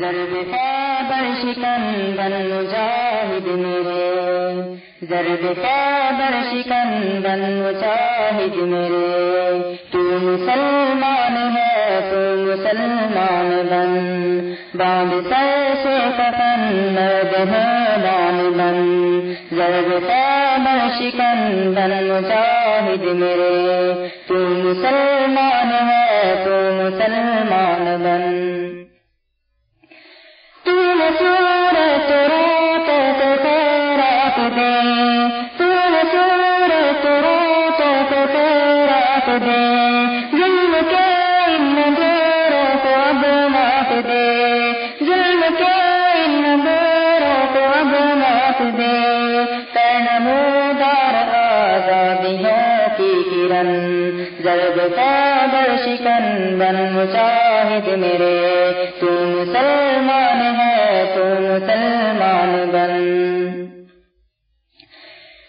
ضرب خیبر شکن بن مجاہد میرے۔ ضرب خیبر شکن بن مجاہد میرے۔ تو مسلمان ہے، تو مسلمان بن۔ باندھ سر سے کفن مرد ہے دان بن۔ ضرب خیبر شکن بن مجاہد میرے۔ تو مسلمان ہے، تو مسلمان بن۔ شکن بن مجاہد میرے۔ تو مسلمان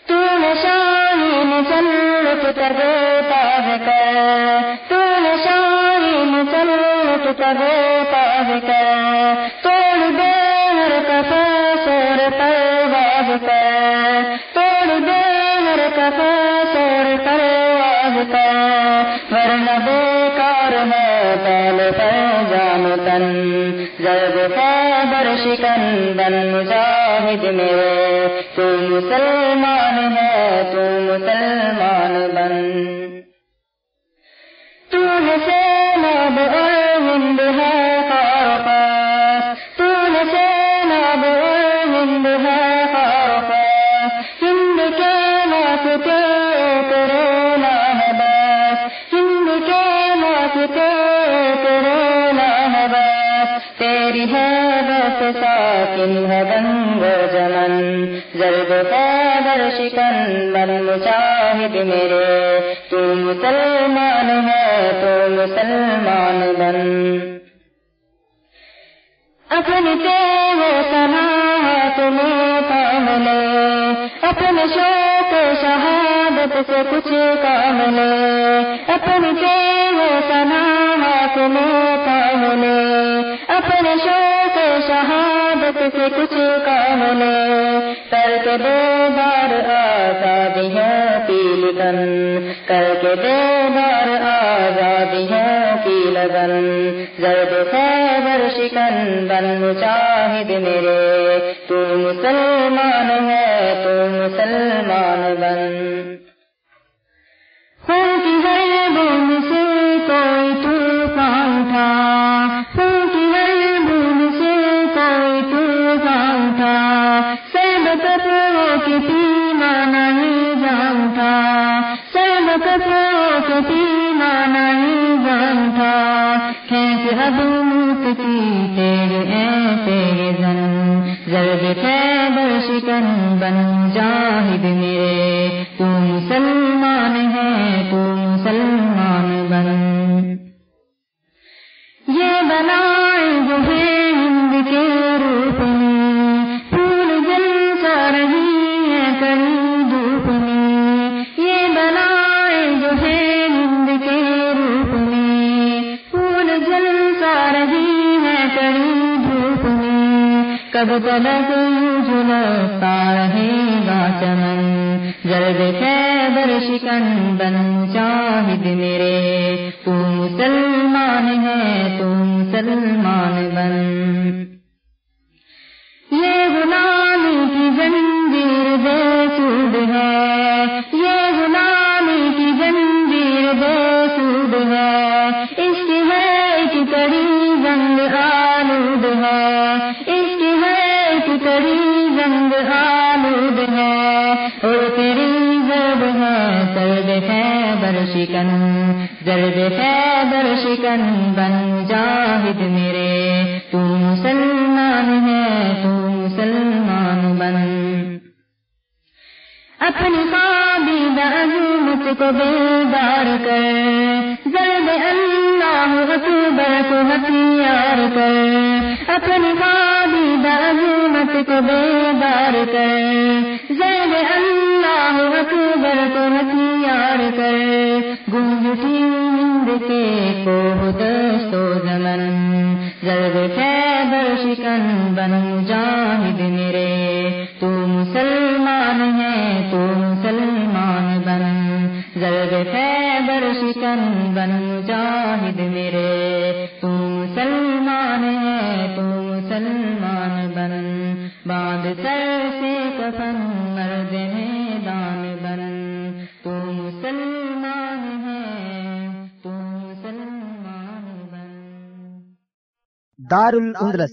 تو شاہی مسلط کرو تاج کر تو شاہی مسلط کرو تاج کر توڑ دے کفا سور پرواز کر توڑ کفا سور پرواز کر ورنہ بیکار ہے پال پر جان تن ضرب خیبر شکن بن مجاہد میرے تو مسلمان ہے تو مسلمان بن تو سینب اور ہند ہے خارقاس بس تیری ہے بس ساکن ہے بنگ جمن ضرب خیبر شکن بن مجاہد میرے، تو مسلمان ہے، تو مسلمان بن۔ اپنی تیو سنا تمہیں کام لے اپنے شوق شہادت سے کچھ کام لے۔ اپنی تیو سنا تمہیں کام لے۔ اپنے شوق شہادت سے کچھ کام لے۔ کر کے دو بار آزادیوں کی لگن کر کے دو بار آزادیوں کی لگن زرد خیبر شکن بن مجاہد میرے۔ تو مسلمان ہے، تو مسلمان بن۔ نہیں جانتا سب کپڑوں کے پیما نہیں جانتا کیسے اب موت کی تیرے اے تیرے زن ضرب خیبر شکن بن جاہد میرے تو مسلمان ہے تو مسلمان جب کب تلک جلتا رہے گا چمن۔ جلد خیبر شکن بن شاہد میرے۔ تو مسلمان ہے، تو مسلمان بن۔ ہے اور تیری ضرب ہے سرد خیبر شکن ضرب خیبر شکن بن جاہد میرے۔ تو مسلمان ہے، تو مسلمان بن۔ اپنی قابل عظمت کو بیدار کر۔ ضرب اللہ اکبر کو ہتھیار کر۔ اپنی قابل عظمت کو بیدار کر۔ ضرب اللہ اکبر کو ہتھیار کر۔ گنجتی ہند کے کو دستو زمن ضرب خیبر شکن بن مجاہد میرے۔ تو مسلمان ہے، تو مسلمان بن۔ ضرب خیبر شکن بن مجاہد میرے۔ سر سے کفن مرد میدان بن۔ تو مسلمان ہے تو مسلمان بن۔ دار الاندلس